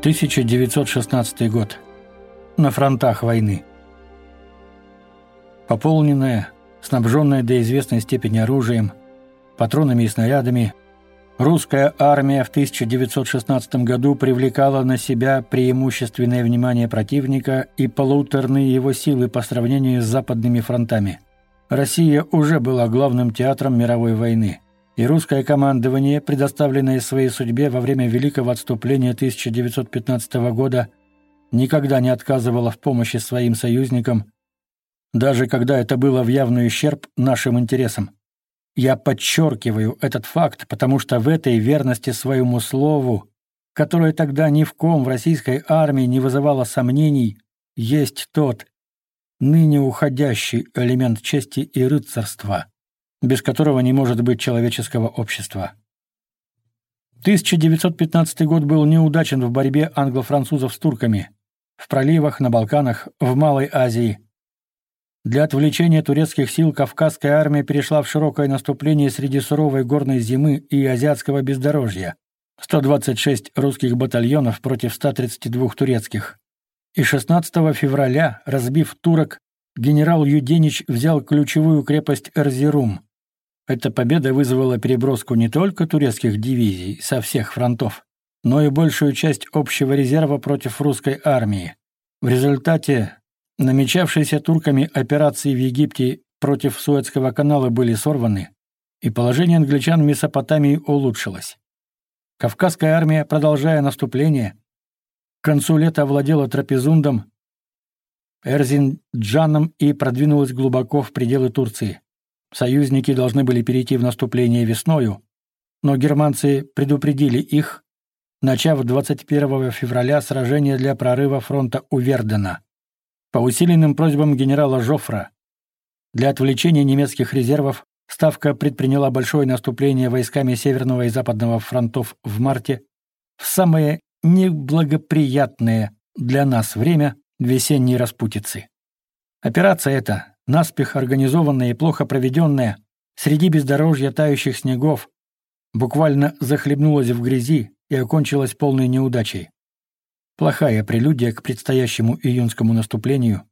1916 год. На фронтах войны. Пополненная, снабженная до известной степени оружием, патронами и снарядами, русская армия в 1916 году привлекала на себя преимущественное внимание противника и полуторные его силы по сравнению с западными фронтами. Россия уже была главным театром мировой войны – и русское командование, предоставленное своей судьбе во время Великого отступления 1915 года, никогда не отказывало в помощи своим союзникам, даже когда это было в явный ущерб нашим интересам. Я подчеркиваю этот факт, потому что в этой верности своему слову, которое тогда ни в ком в российской армии не вызывало сомнений, есть тот, ныне уходящий элемент чести и рыцарства без которого не может быть человеческого общества. 1915 год был неудачен в борьбе англо-французов с турками, в проливах, на Балканах, в Малой Азии. Для отвлечения турецких сил Кавказская армия перешла в широкое наступление среди суровой горной зимы и азиатского бездорожья. 126 русских батальонов против 132 турецких. И 16 февраля, разбив турок, генерал Юденич взял ключевую крепость Эрзерум – эта победа вызвала переброску не только турецких дивизий со всех фронтов, но и большую часть общего резерва против русской армии. В результате намечавшиеся турками операции в Египте против Суэцкого канала были сорваны, и положение англичан в Месопотамии улучшилось. Кавказская армия, продолжая наступление, к концу лета овладела Трапезундом, Эрзинджаном и продвинулась глубоко в пределы Турции. Союзники должны были перейти в наступление весною, но германцы предупредили их, начав 21 февраля сражение для прорыва фронта у Вердена. По усиленным просьбам генерала Жофра, для отвлечения немецких резервов Ставка предприняла большое наступление войсками Северного и Западного фронтов в марте в самое неблагоприятное для нас время весенней распутицы. Операция эта, наспех организованная и плохо проведенная, среди бездорожья тающих снегов, буквально захлебнулась в грязи и окончилась полной неудачей. Плохая прелюдия к предстоящему июнскому наступлению,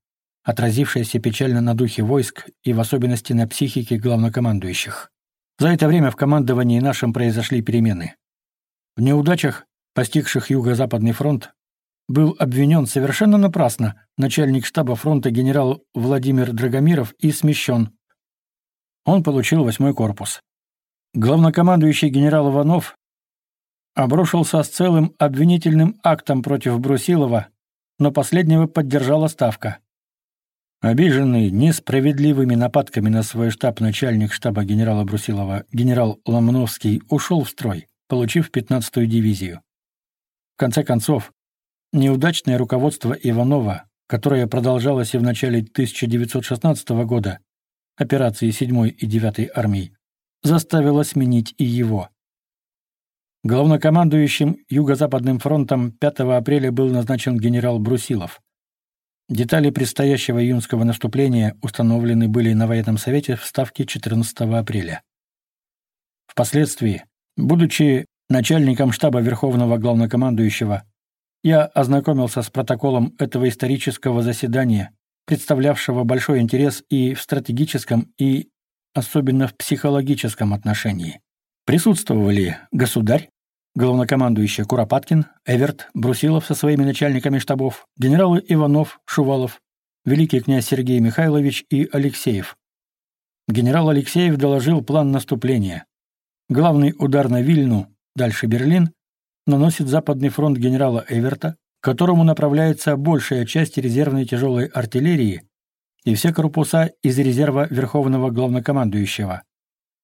отразившаяся печально на духе войск и в особенности на психике главнокомандующих. За это время в командовании нашем произошли перемены. В неудачах, постигших Юго-Западный фронт, был обвинен совершенно напрасно, начальник штаба фронта генерал Владимир Драгомиров и смещен. Он получил восьмой корпус. Главнокомандующий генерал Иванов обрушился с целым обвинительным актом против Брусилова, но последнего поддержала ставка. Обиженный несправедливыми нападками на свой штаб начальник штаба генерала Брусилова генерал Ломновский ушел в строй, получив 15-ю дивизию. В конце концов, Неудачное руководство Иванова, которое продолжалось и в начале 1916 года, операции 7 и 9 армий, заставило сменить и его. Главнокомандующим Юго-Западным фронтом 5 апреля был назначен генерал Брусилов. Детали предстоящего июнского наступления установлены были на военном совете в Ставке 14 апреля. Впоследствии, будучи начальником штаба Верховного Главнокомандующего, я ознакомился с протоколом этого исторического заседания, представлявшего большой интерес и в стратегическом, и особенно в психологическом отношении. Присутствовали государь, главнокомандующий Куропаткин, Эверт, Брусилов со своими начальниками штабов, генералы Иванов, Шувалов, великий князь Сергей Михайлович и Алексеев. Генерал Алексеев доложил план наступления. Главный удар на Вильну, дальше Берлин, наносит Западный фронт генерала Эверта, которому направляется большая часть резервной тяжелой артиллерии и все корпуса из резерва Верховного Главнокомандующего.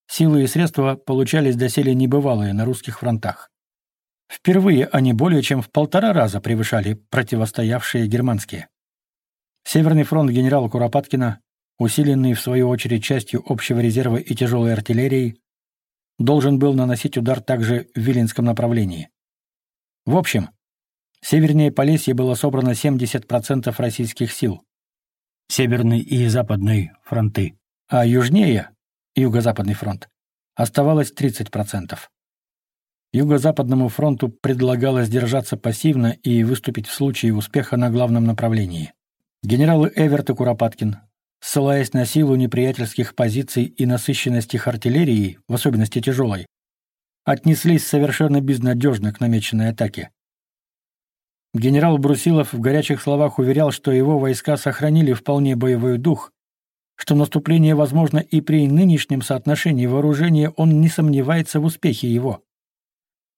Силы и средства получались доселе небывалые на русских фронтах. Впервые они более чем в полтора раза превышали противостоявшие германские. Северный фронт генерала Куропаткина, усиленный в свою очередь частью общего резерва и тяжелой артиллерии, должен был наносить удар также в Виленском направлении. В общем, севернее Полесья было собрано 70% российских сил, северный и западный фронты, а южнее, юго-западный фронт, оставалось 30%. Юго-западному фронту предлагалось держаться пассивно и выступить в случае успеха на главном направлении. Генералы Эверт и Куропаткин, ссылаясь на силу неприятельских позиций и насыщенность их артиллерии, в особенности тяжелой, отнеслись совершенно безнадежно к намеченной атаке. Генерал Брусилов в горячих словах уверял, что его войска сохранили вполне боевой дух, что наступление возможно и при нынешнем соотношении вооружения он не сомневается в успехе его.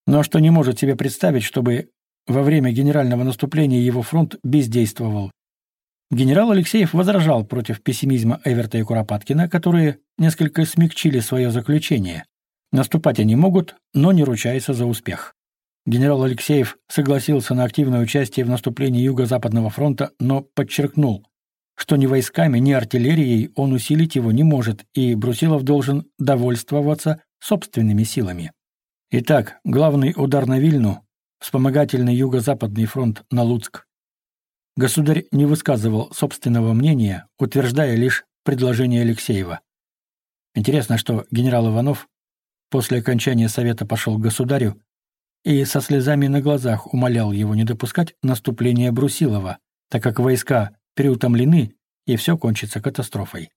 Но что не может себе представить, чтобы во время генерального наступления его фронт бездействовал. Генерал Алексеев возражал против пессимизма Эверта и Куропаткина, которые несколько смягчили свое заключение. Наступать они могут, но не ручаются за успех. Генерал Алексеев согласился на активное участие в наступлении Юго-Западного фронта, но подчеркнул, что ни войсками, ни артиллерией он усилить его не может, и Брусилов должен довольствоваться собственными силами. Итак, главный удар на Вильну, вспомогательный Юго-Западный фронт на Луцк. Государь не высказывал собственного мнения, утверждая лишь предложение Алексеева. Интересно, что генерал Иванов После окончания совета пошел к государю и со слезами на глазах умолял его не допускать наступления Брусилова, так как войска переутомлены и все кончится катастрофой.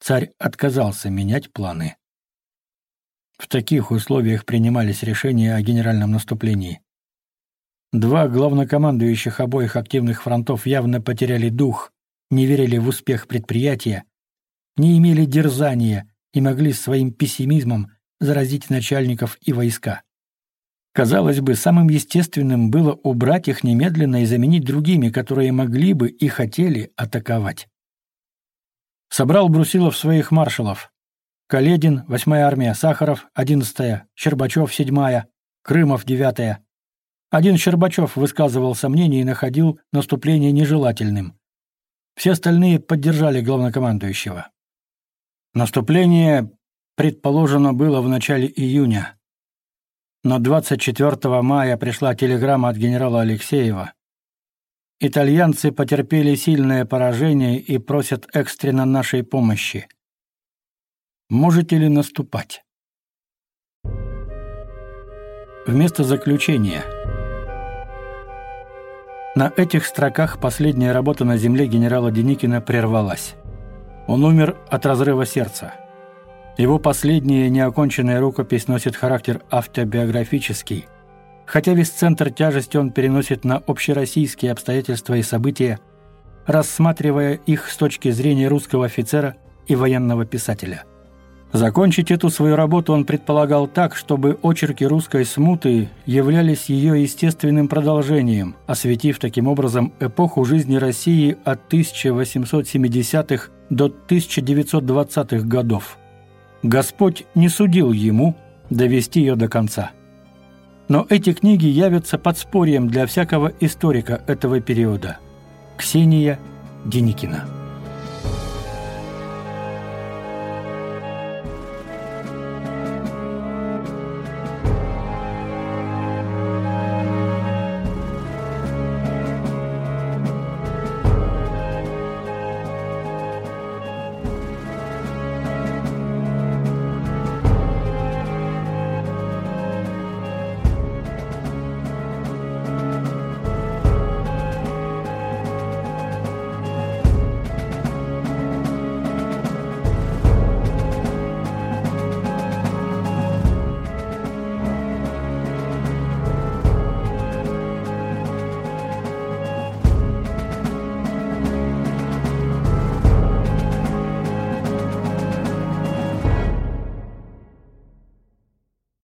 Царь отказался менять планы. В таких условиях принимались решения о генеральном наступлении. Два главнокомандующих обоих активных фронтов явно потеряли дух, не верили в успех предприятия, не имели дерзания и могли своим пессимизмом заразить начальников и войска. Казалось бы, самым естественным было убрать их немедленно и заменить другими, которые могли бы и хотели атаковать. Собрал Брусилов своих маршалов. Каледин, 8-я армия, Сахаров, 11-я, Щербачев, 7-я, Крымов, 9-я. Один Щербачев высказывал сомнения и находил наступление нежелательным. Все остальные поддержали главнокомандующего. Наступление предположено было в начале июня. Но 24 мая пришла телеграмма от генерала Алексеева. Итальянцы потерпели сильное поражение и просят экстренно нашей помощи. Можете ли наступать? Вместо заключения. На этих строках последняя работа на земле генерала Деникина прервалась. Он умер от разрыва сердца. Его последняя неоконченная рукопись носит характер автобиографический, хотя весь центр тяжести он переносит на общероссийские обстоятельства и события, рассматривая их с точки зрения русского офицера и военного писателя. Закончить эту свою работу он предполагал так, чтобы очерки русской смуты являлись ее естественным продолжением, осветив таким образом эпоху жизни России от 1870-х до 1920-х годов. Господь не судил ему довести ее до конца. Но эти книги явятся подспорьем для всякого историка этого периода. Ксения Деникина.